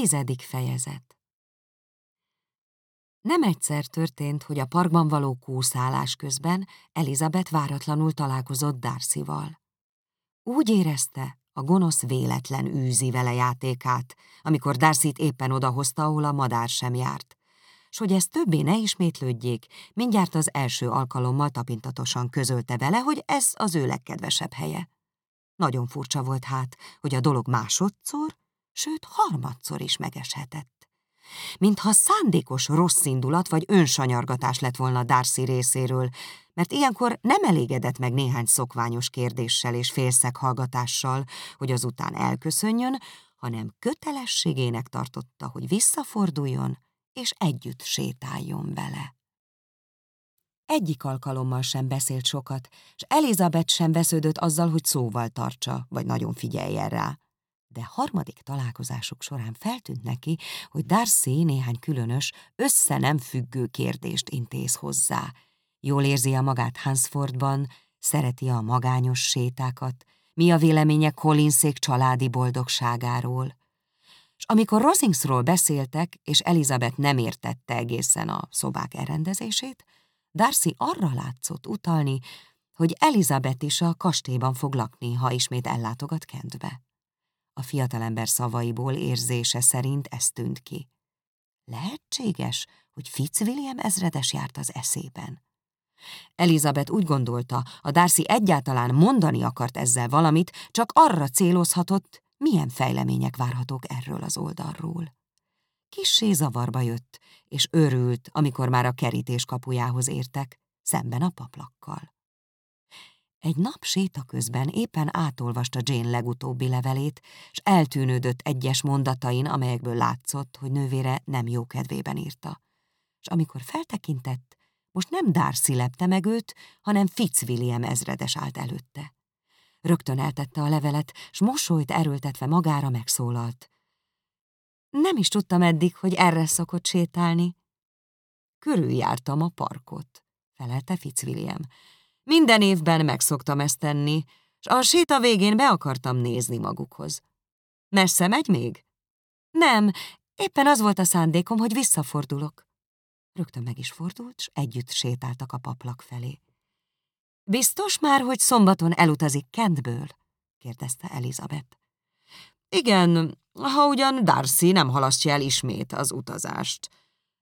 Tizedik fejezet Nem egyszer történt, hogy a parkban való kúszálás közben Elizabeth váratlanul találkozott Darcyval. Úgy érezte, a gonosz véletlen űzi vele játékát, amikor Darcy-t éppen odahozta, ahol a madár sem járt. S hogy ez többé ne ismétlődjék, mindjárt az első alkalommal tapintatosan közölte vele, hogy ez az ő legkedvesebb helye. Nagyon furcsa volt hát, hogy a dolog másodszor, sőt harmadszor is megeshetett. Mintha szándékos rossz indulat vagy önsanyargatás lett volna Darcy részéről, mert ilyenkor nem elégedett meg néhány szokványos kérdéssel és félszeg hallgatással, hogy azután elköszönjön, hanem kötelességének tartotta, hogy visszaforduljon és együtt sétáljon vele. Egyik alkalommal sem beszélt sokat, és Elizabeth sem vesződött azzal, hogy szóval tartsa, vagy nagyon figyeljen rá. De harmadik találkozásuk során feltűnt neki, hogy Darcy néhány különös, össze nem függő kérdést intéz hozzá. Jól érzi a magát Hansfordban, szereti a magányos sétákat, mi a véleménye Collinszék családi boldogságáról. És amikor Rosingsról beszéltek, és Elizabeth nem értette egészen a szobák elrendezését, Darcy arra látszott utalni, hogy Elizabeth is a kastélyban fog lakni, ha ismét ellátogat Kentbe. A fiatalember szavaiból érzése szerint ez tűnt ki. Lehetséges, hogy Fitzwilliam ezredes járt az eszében. Elizabeth úgy gondolta, a Darcy egyáltalán mondani akart ezzel valamit, csak arra célozhatott, milyen fejlemények várhatók erről az oldalról. Kissé zavarba jött, és örült, amikor már a kerítés kapujához értek, szemben a paplakkal. Egy nap séta közben éppen átolvasta Jane legutóbbi levelét, és eltűnődött egyes mondatain, amelyekből látszott, hogy nővére nem jó kedvében írta. És amikor feltekintett, most nem Darcy lepte meg őt, hanem Fitzwilliam ezredes állt előtte. Rögtön eltette a levelet, s mosolyt erőltetve magára megszólalt. Nem is tudtam eddig, hogy erre szokott sétálni. Körüljártam a parkot, felelte Fitzwilliam. Minden évben megszoktam ezt tenni, s a séta végén be akartam nézni magukhoz. Messze megy még? Nem, éppen az volt a szándékom, hogy visszafordulok. Rögtön meg is fordult, s együtt sétáltak a paplak felé. Biztos már, hogy szombaton elutazik Kentből? kérdezte Elizabeth. Igen, ha ugyan Darcy nem halasztja el ismét az utazást.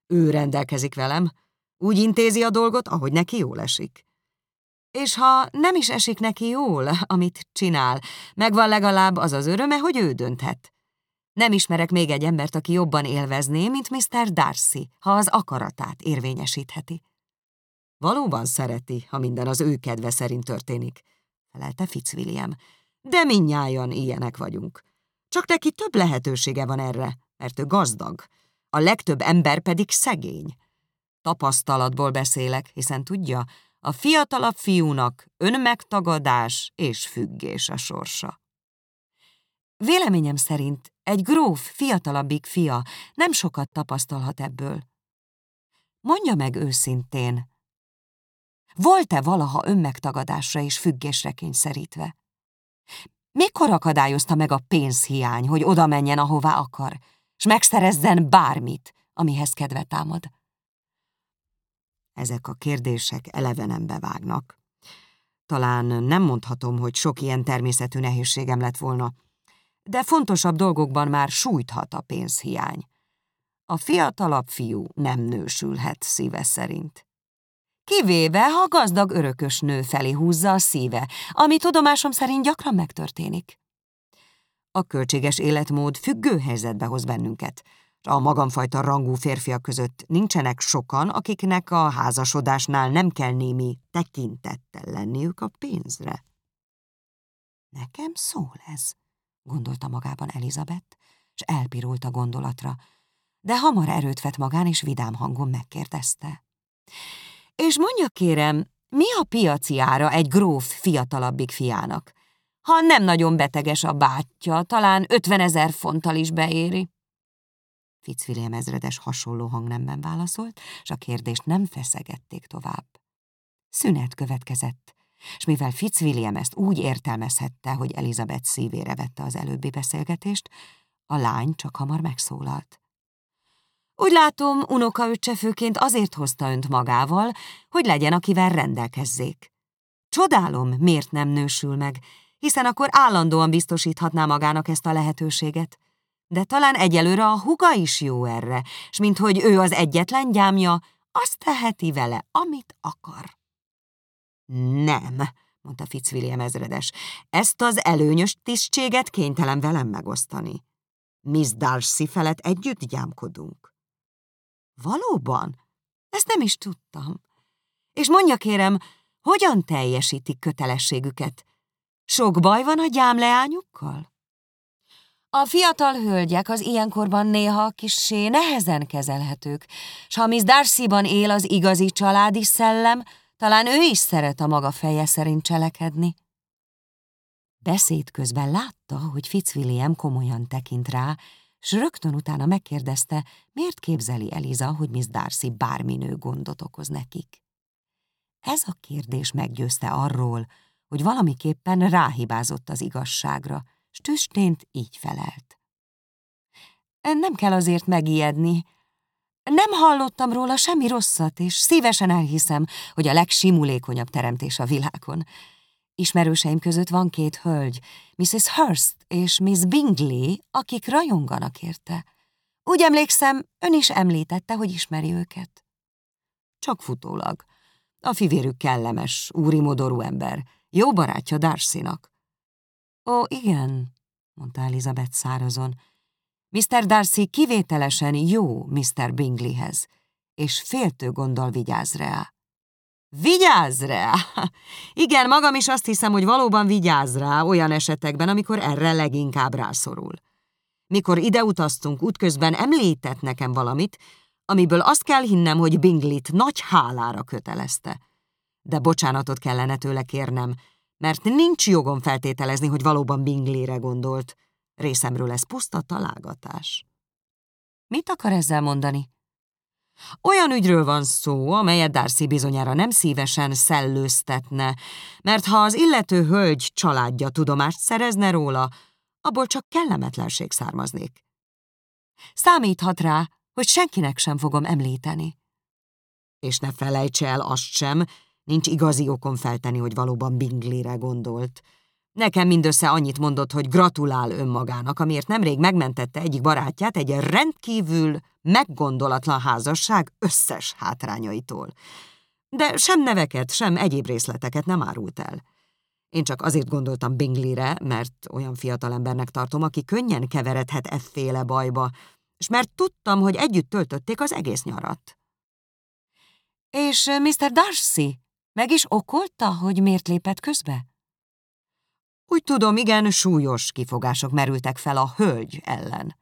Ő rendelkezik velem, úgy intézi a dolgot, ahogy neki jól esik. És ha nem is esik neki jól, amit csinál, megvan legalább az az öröme, hogy ő dönthet. Nem ismerek még egy embert, aki jobban élvezné, mint Mr. Darcy, ha az akaratát érvényesítheti. Valóban szereti, ha minden az ő kedve szerint történik, felelte Fitzwilliam. De minnyájan ilyenek vagyunk. Csak neki több lehetősége van erre, mert ő gazdag. A legtöbb ember pedig szegény. Tapasztalatból beszélek, hiszen tudja, a fiatalabb fiúnak önmegtagadás és függés a sorsa. Véleményem szerint egy gróf fiatalabbik fia nem sokat tapasztalhat ebből. Mondja meg őszintén, volt-e valaha önmegtagadásra és függésre kényszerítve? Mikor akadályozta meg a pénzhiány, hogy oda menjen, ahová akar, és megszerezzen bármit, amihez kedve támad? Ezek a kérdések elevenen bevágnak. Talán nem mondhatom, hogy sok ilyen természetű nehézségem lett volna, de fontosabb dolgokban már sújthat a pénzhiány. A fiatalabb fiú nem nősülhet szíve szerint. Kivéve, ha gazdag örökös nő felé húzza a szíve, ami tudomásom szerint gyakran megtörténik. A költséges életmód függő helyzetbe hoz bennünket, a magamfajta rangú férfiak között nincsenek sokan, akiknek a házasodásnál nem kell némi tekintettel lenniük a pénzre. Nekem szól ez, gondolta magában Elizabeth, és elpirult a gondolatra, de hamar erőt vett magán, és vidám hangon megkérdezte. És mondja kérem, mi a piaci ára egy gróf fiatalabbik fiának? Ha nem nagyon beteges a bátyja, talán ötven ezer fonttal is beéri. Fitzwilliam ezredes hasonló hangnemben válaszolt, és a kérdést nem feszegették tovább. Szünet következett, és mivel Fitzwilliam ezt úgy értelmezhette, hogy Elizabeth szívére vette az előbbi beszélgetést, A lány csak hamar megszólalt. Úgy látom, unokaöccse főként azért hozta önt magával, hogy legyen, akivel rendelkezzék. Csodálom, miért nem nősül meg, hiszen akkor állandóan biztosíthatná magának ezt a lehetőséget. De talán egyelőre a huga is jó erre, s mint hogy ő az egyetlen gyámja, azt teheti vele, amit akar. Nem, mondta Fitzwilliam ezredes, ezt az előnyös tisztséget kénytelen velem megosztani. Miss Darcy felett együtt gyámkodunk. Valóban? Ezt nem is tudtam. És mondja kérem, hogyan teljesítik kötelességüket? Sok baj van a gyámleányukkal? A fiatal hölgyek az ilyenkorban néha kissé nehezen kezelhetők, s ha Miss Darcy-ban él az igazi családi szellem, talán ő is szeret a maga feje szerint cselekedni. Beszéd közben látta, hogy Fitzwilliam komolyan tekint rá, s rögtön utána megkérdezte, miért képzeli Eliza, hogy Miss Darcy bárminő gondot okoz nekik. Ez a kérdés meggyőzte arról, hogy valamiképpen ráhibázott az igazságra, s tüstént így felelt. Nem kell azért megijedni. Nem hallottam róla semmi rosszat, és szívesen elhiszem, hogy a legsimulékonyabb teremtés a világon. Ismerőseim között van két hölgy, Mrs. Hurst és Miss Bingley, akik rajonganak érte. Úgy emlékszem, ön is említette, hogy ismeri őket. Csak futólag. A fivérük kellemes, úri modorú ember. Jó barátja Darcynak. Ó, igen, mondta Elizabeth szárazon. Mr. Darcy kivételesen jó Mr. Bingleyhez, és féltő gondol vigyáz rá. Vigyázz rá! Igen, magam is azt hiszem, hogy valóban vigyáz rá olyan esetekben, amikor erre leginkább rászorul. Mikor ide utaztunk, útközben említett nekem valamit, amiből azt kell hinnem, hogy Binglit nagy hálára kötelezte. De bocsánatot kellene tőle kérnem, mert nincs jogom feltételezni, hogy valóban Binglére gondolt. Részemről ez puszta találgatás. Mit akar ezzel mondani? Olyan ügyről van szó, amelyet Darcy bizonyára nem szívesen szellőztetne, mert ha az illető hölgy családja tudomást szerezne róla, abból csak kellemetlenség származnék. Számíthat rá, hogy senkinek sem fogom említeni. És ne felejts el azt sem, nincs igazi okom feltenni, hogy valóban Bingleyre gondolt. Nekem mindössze annyit mondott, hogy gratulál önmagának, amiért nemrég megmentette egyik barátját egy rendkívül meggondolatlan házasság összes hátrányaitól. De sem neveket, sem egyéb részleteket nem árult el. Én csak azért gondoltam Bingleyre, mert olyan fiatalembernek tartom, aki könnyen keveredhet efféle bajba, és mert tudtam, hogy együtt töltötték az egész nyarat. És Mr. Darcy meg is okolta, hogy miért lépett közbe? Úgy tudom, igen, súlyos kifogások merültek fel a hölgy ellen.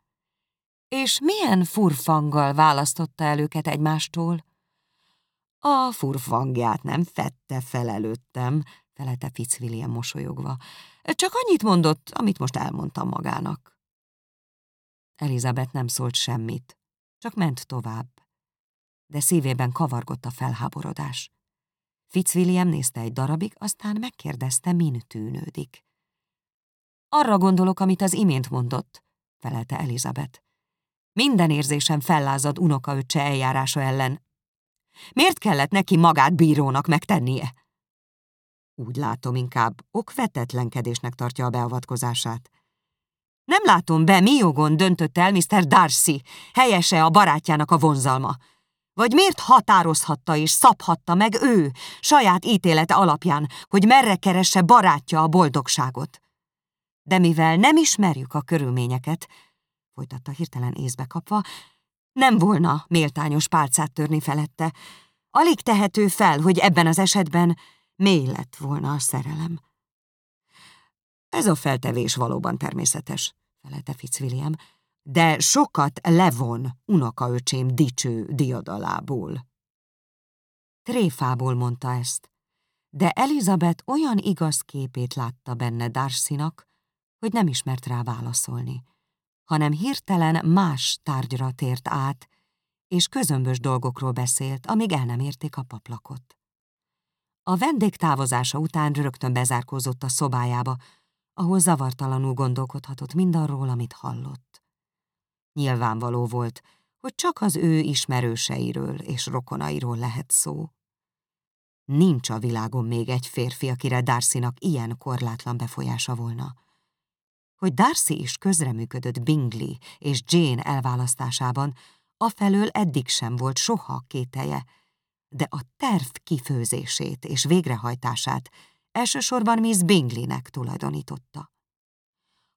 És milyen furfanggal választotta el őket egymástól? A furfangját nem fette fel előttem, felelte Fitzwilliam mosolyogva. Csak annyit mondott, amit most elmondtam magának. Elizabeth nem szólt semmit, csak ment tovább. De szívében kavargott a felháborodás. Fitzwilliam nézte egy darabig, aztán megkérdezte, min tűnődik. Arra gondolok, amit az imént mondott, felelte Elizabeth. Minden érzésem fellázad unokaöccse eljárása ellen. Miért kellett neki magát bírónak megtennie? Úgy látom, inkább okvetetlenkedésnek tartja a beavatkozását. Nem látom be, mi jogon döntött el Mr. Darcy, helyese a barátjának a vonzalma. Vagy miért határozhatta és szabhatta meg ő, saját ítélete alapján, hogy merre keresse barátja a boldogságot? De mivel nem ismerjük a körülményeket, folytatta hirtelen észbe kapva, nem volna méltányos pálcát törni felette. Alig tehető fel, hogy ebben az esetben mély lett volna a szerelem. Ez a feltevés valóban természetes, felelte Fitzwilliam, de sokat levon unokaöcsém dicső diadalából. Tréfából mondta ezt, de Elizabeth olyan igaz képét látta benne Darcynak, hogy nem ismert rá válaszolni, hanem hirtelen más tárgyra tért át, és közömbös dolgokról beszélt, amíg el nem érték a paplakot. A vendég távozása után rögtön bezárkózott a szobájába, ahol zavartalanul gondolkodhatott mindarról, amit hallott. Nyilvánvaló volt, hogy csak az ő ismerőseiről és rokonairól lehet szó. Nincs a világon még egy férfi, akire Darcynak ilyen korlátlan befolyása volna. Hogy Darcy is közreműködött Bingley és Jane elválasztásában, afelől eddig sem volt soha kételje, de a terv kifőzését és végrehajtását elsősorban Miss Bingleynek tulajdonította.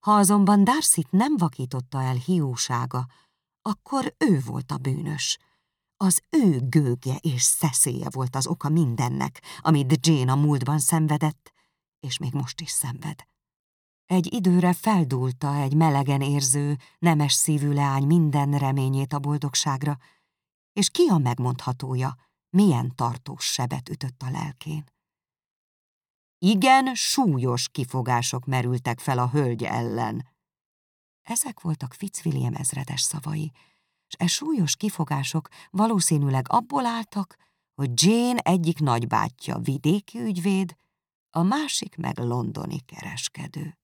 Ha azonban Darcy-t nem vakította el hiúsága, akkor ő volt a bűnös. Az ő gőgje és szeszélye volt az oka mindennek, amit Jane a múltban szenvedett, és még most is szenved. Egy időre feldúlta egy melegen érző, nemes szívű leány minden reményét a boldogságra, és ki a megmondhatója, milyen tartós sebet ütött a lelkén. Igen súlyos kifogások merültek fel a hölgy ellen. Ezek voltak Fitzwilliam ezredes szavai, és e súlyos kifogások valószínűleg abból álltak, hogy Jane egyik nagybátyja vidéki ügyvéd, a másik meg londoni kereskedő.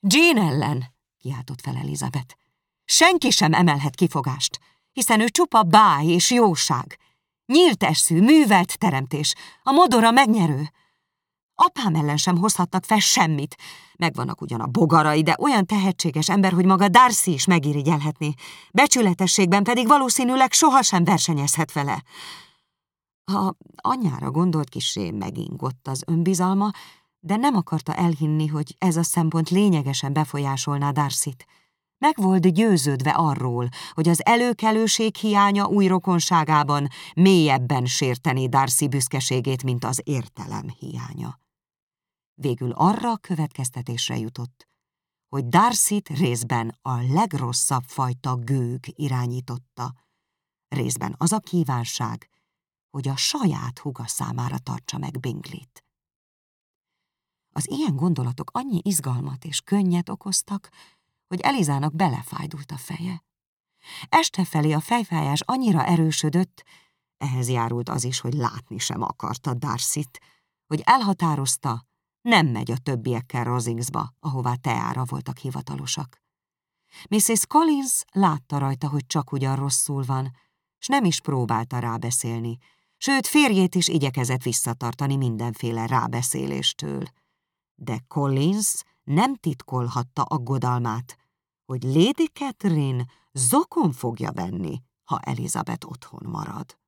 Jane ellen, kiáltott fel Elizabeth. Senki sem emelhet kifogást, hiszen ő csupa báj és jóság. Nyílt eszű, művelt teremtés, a modora megnyerő. Apám ellen sem hozhatnak fel semmit. Megvannak ugyan a bogarai, de olyan tehetséges ember, hogy maga Darcy is megirigyelhetné. Becsületességben pedig valószínűleg sohasem versenyezhet vele. Ha anyára gondolt kisé megingott az önbizalma, de nem akarta elhinni, hogy ez a szempont lényegesen befolyásolná Darcyt. Meg volt győződve arról, hogy az előkelőség hiánya új rokonságában mélyebben sérteni Darcy büszkeségét, mint az értelem hiánya. Végül arra a következtetésre jutott, hogy Darcyt részben a legrosszabb fajta gőg irányította, részben az a kívánság, hogy a saját huga számára tartsa meg Binglit. Az ilyen gondolatok annyi izgalmat és könnyet okoztak, hogy Elizának belefájdult a feje. Este felé a fejfájás annyira erősödött, ehhez járult az is, hogy látni sem akarta Darcyt, hogy elhatározta, nem megy a többiekkel Rosingsba, ahová teára voltak hivatalosak. Mrs. Collins látta rajta, hogy csak ugyan rosszul van, s nem is próbálta rábeszélni, sőt férjét is igyekezett visszatartani mindenféle rábeszéléstől. De Collins nem titkolhatta aggodalmát, hogy Lady Catherine zokon fogja venni, ha Elizabeth otthon marad.